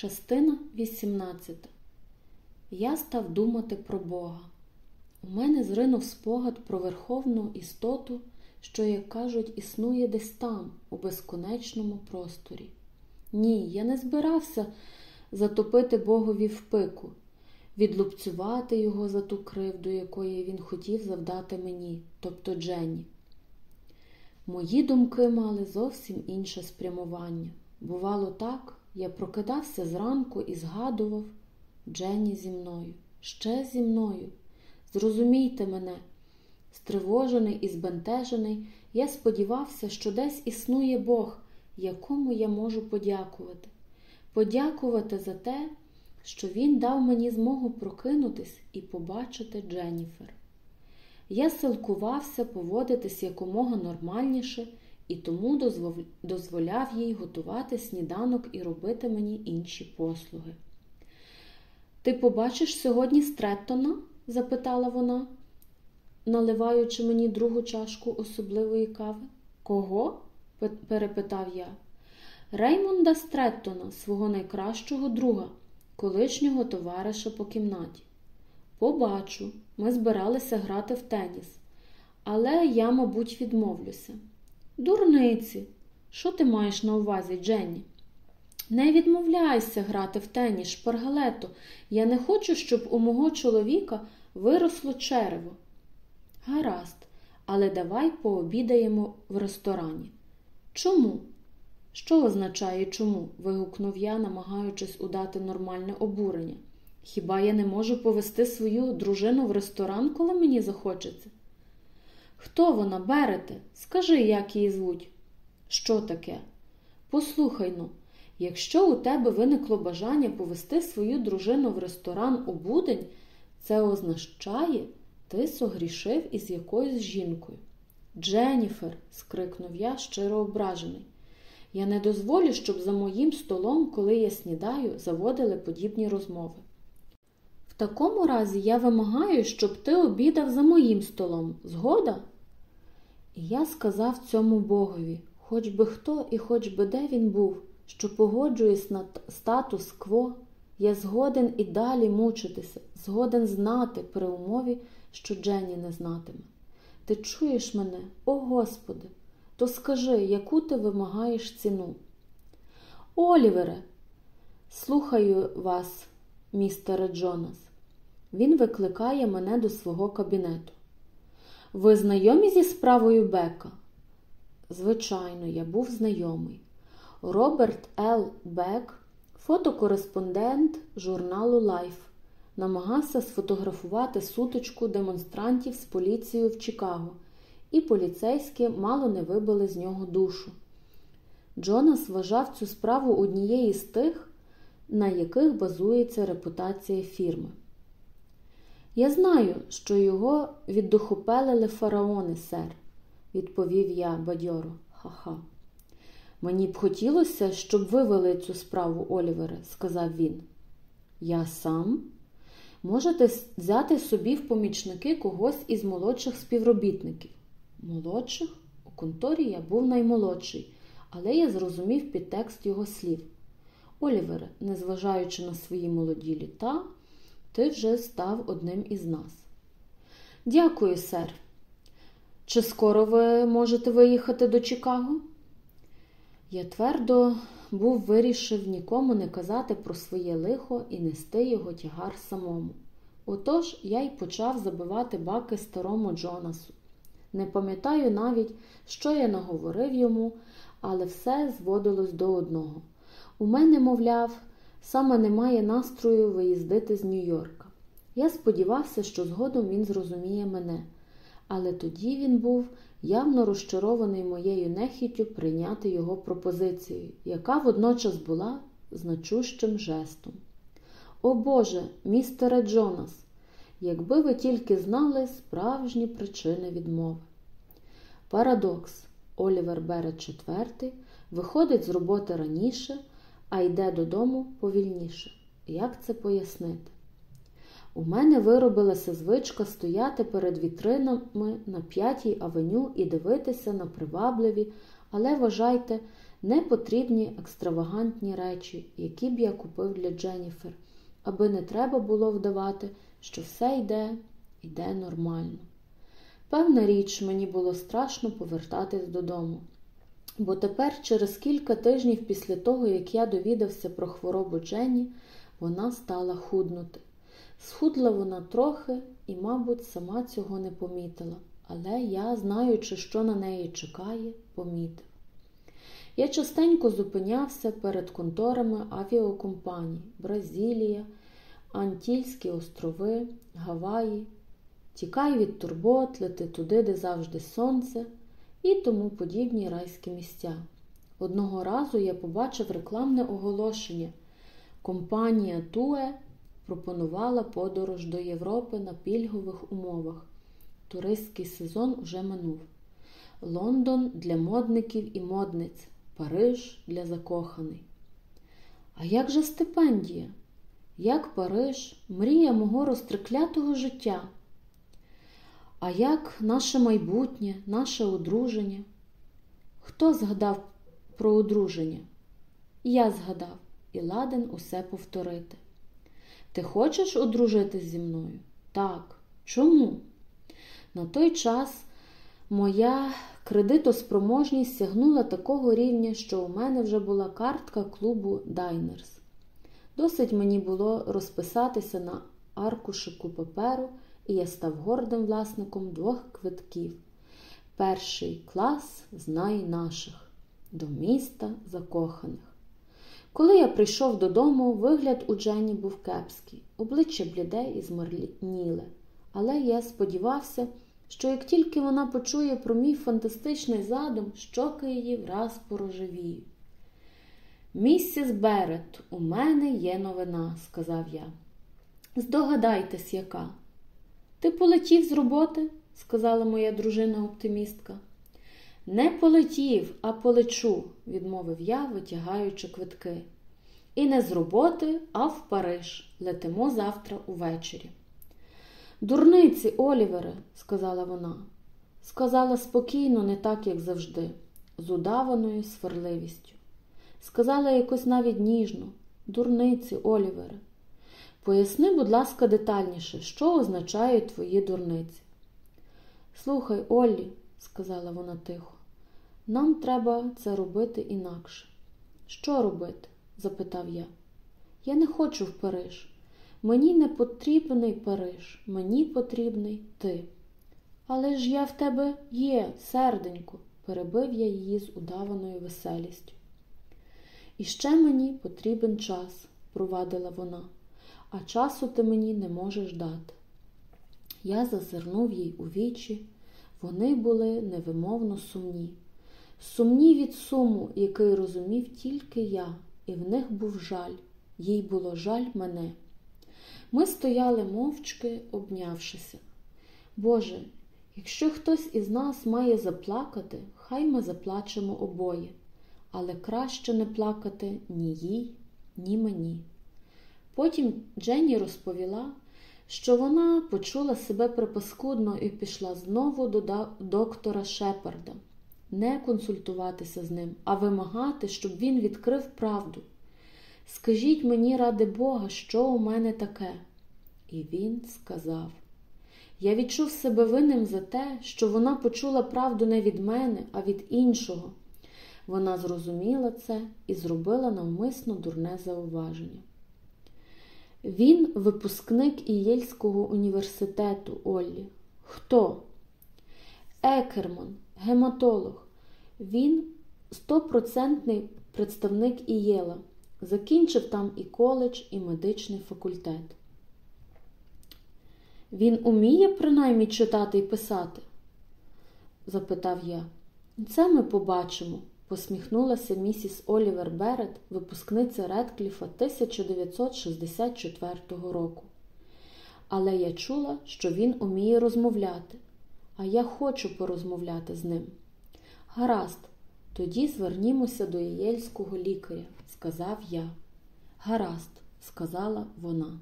Частина 18. Я став думати про Бога. У мене зринув спогад про верховну істоту, що, як кажуть, існує десь там, у безконечному просторі. Ні, я не збирався затопити Богові в пику, відлупцювати його за ту кривду, якої він хотів завдати мені, тобто Дженні. Мої думки мали зовсім інше спрямування. Бувало так, я прокидався зранку і згадував Дженні зі мною, ще зі мною. Зрозумійте мене, стривожений і збентежений, я сподівався, що десь існує Бог, якому я можу подякувати. Подякувати за те, що Він дав мені змогу прокинутись і побачити Дженніфер. Я силкувався поводитись якомога нормальніше і тому дозволяв їй готувати сніданок і робити мені інші послуги. Ти побачиш сьогодні Стреттона? запитала вона, наливаючи мені другу чашку особливої кави. Кого? перепитав я. Реймонда Стреттона, свого найкращого друга, колишнього товариша по кімнаті. Побачу, ми збиралися грати в теніс, але я, мабуть, відмовлюся. Дурниці, що ти маєш на увазі, Дженні? Не відмовляйся грати в теніс, шпаргалето. Я не хочу, щоб у мого чоловіка виросло черево. Гаразд, але давай пообідаємо в ресторані. Чому? Що означає чому? вигукнув я, намагаючись удати нормальне обурення. Хіба я не можу повести свою дружину в ресторан, коли мені захочеться? Хто вона, берете? Скажи, як її звуть. Що таке? Послухай ну, якщо у тебе виникло бажання повести свою дружину в ресторан у будень, це означає, ти согрішив із якоюсь жінкою. Дженніфер, скрикнув я, щиро ображений. Я не дозволю, щоб за моїм столом, коли я снідаю, заводили подібні розмови. В такому разі я вимагаю, щоб ти обідав за моїм столом. Згода? Я сказав цьому Богові, хоч би хто і хоч би де він був, що погоджуюсь на статус-кво, я згоден і далі мучитися, згоден знати при умові, що Дженні не знатиме. Ти чуєш мене, о Господи, то скажи, яку ти вимагаєш ціну? Олівере, слухаю вас, містере Джонас. Він викликає мене до свого кабінету. Ви знайомі зі справою Бека? Звичайно, я був знайомий. Роберт Л. Бек, фотокореспондент журналу Life, намагався сфотографувати сутичку демонстрантів з поліцією в Чикаго, і поліцейські мало не вибили з нього душу. Джонас вважав цю справу однією з тих, на яких базується репутація фірми. Я знаю, що його віддохопелили фараони, сер, відповів я бадьоро. Ха-ха. Мені б хотілося, щоб ви вели цю справу, Олівере, сказав він. Я сам? Можете взяти собі в помічники когось із молодших співробітників. Молодших? У конторі я був наймолодший, але я зрозумів підтекст його слів. Олівере, незважаючи на свої молоді літа, ти вже став одним із нас. Дякую, сер. Чи скоро ви можете виїхати до Чикаго? Я твердо був вирішив нікому не казати про своє лихо і нести його тягар самому. Отож я й почав забивати баки старому Джонасу. Не пам'ятаю навіть, що я наговорив йому, але все зводилось до одного. У мене, мовляв, саме немає настрою виїздити з Нью-Йорка. Я сподівався, що згодом він зрозуміє мене, але тоді він був явно розчарований моєю нехіттю прийняти його пропозицію, яка водночас була значущим жестом. О Боже, містере Джонас, якби ви тільки знали справжні причини відмови. Парадокс. Олівер бере четвертий, виходить з роботи раніше, а йде додому повільніше. Як це пояснити? У мене виробилася звичка стояти перед вітринами на п'ятій авеню і дивитися на привабливі, але вважайте, не потрібні екстравагантні речі, які б я купив для Дженніфер, аби не треба було вдавати, що все йде, йде нормально. Певна річ, мені було страшно повертатись додому. Бо тепер, через кілька тижнів після того, як я довідався про хворобу Дженні, вона стала худнути. Схудла вона трохи і, мабуть, сама цього не помітила, але я, знаючи, що на неї чекає, помітив. Я частенько зупинявся перед конторами авіакомпаній Бразилія, Антільські острови, Гаваї, Тікай від турбот, лети туди, де завжди сонце і тому подібні райські місця. Одного разу я побачив рекламне оголошення. Компанія Туе пропонувала подорож до Європи на пільгових умовах. Туристський сезон уже минув. Лондон для модників і модниць, Париж для закоханий. А як же стипендія? Як Париж, мрія мого розтриклятого життя? А як наше майбутнє, наше одруження? Хто згадав про одруження? Я згадав і ладен усе повторити. Ти хочеш одружитись зі мною? Так. Чому? На той час моя кредитоспроможність сягнула такого рівня, що у мене вже була картка клубу Дайнерс. Досить мені було розписатися на аркушику паперу і я став гордим власником двох квитків. Перший клас знай наших до міста закоханих. Коли я прийшов додому, вигляд у Дженні був кепський, обличчя бліде і змарніле. Але я сподівався, що як тільки вона почує про мій фантастичний задум, щоки її враз порожевіють. Місіс Берет, у мене є новина, сказав я. Здогадайтесь, яка. Ти полетів з роботи, сказала моя дружина оптимістка. Не полетів, а полечу, відмовив я, витягаючи квитки. І не з роботи, а в Париж. Летимо завтра увечері. Дурниці, Олівере, сказала вона. Сказала спокійно, не так, як завжди, з удаваною сварливістю. Сказала якось навіть ніжно, дурниці, Олівере. Поясни, будь ласка, детальніше, що означають твої дурниці. Слухай, Оллі, сказала вона тихо, нам треба це робити інакше. Що робити? запитав я. Я не хочу в Париж. Мені не потрібний Париж, мені потрібний ти. Але ж я в тебе є, серденько, перебив я її з удаваною веселістю. І ще мені потрібен час, провадила вона а часу ти мені не можеш дати. Я зазирнув їй у вічі, вони були невимовно сумні. Сумні від суму, який розумів тільки я, і в них був жаль, їй було жаль мене. Ми стояли мовчки, обнявшися. Боже, якщо хтось із нас має заплакати, хай ми заплачемо обоє, але краще не плакати ні їй, ні мені. Потім Дженні розповіла, що вона почула себе припаскудно і пішла знову до доктора Шепарда, не консультуватися з ним, а вимагати, щоб він відкрив правду. Скажіть мені, ради Бога, що у мене таке? І він сказав. Я відчув себе винним за те, що вона почула правду не від мене, а від іншого. Вона зрозуміла це і зробила навмисно дурне зауваження. Він випускник Ієльського університету Оллі. Хто? Екерман, гематолог. Він стопроцентний представник Ієла. Закінчив там і коледж, і медичний факультет. Він уміє принаймні читати і писати? запитав я. Це ми побачимо посміхнулася місіс Олівер Берет, випускниця Редкліфа 1964 року. Але я чула, що він уміє розмовляти, а я хочу порозмовляти з ним. Гаразд, тоді звернімося до єльського лікаря, сказав я. Гаразд, сказала вона.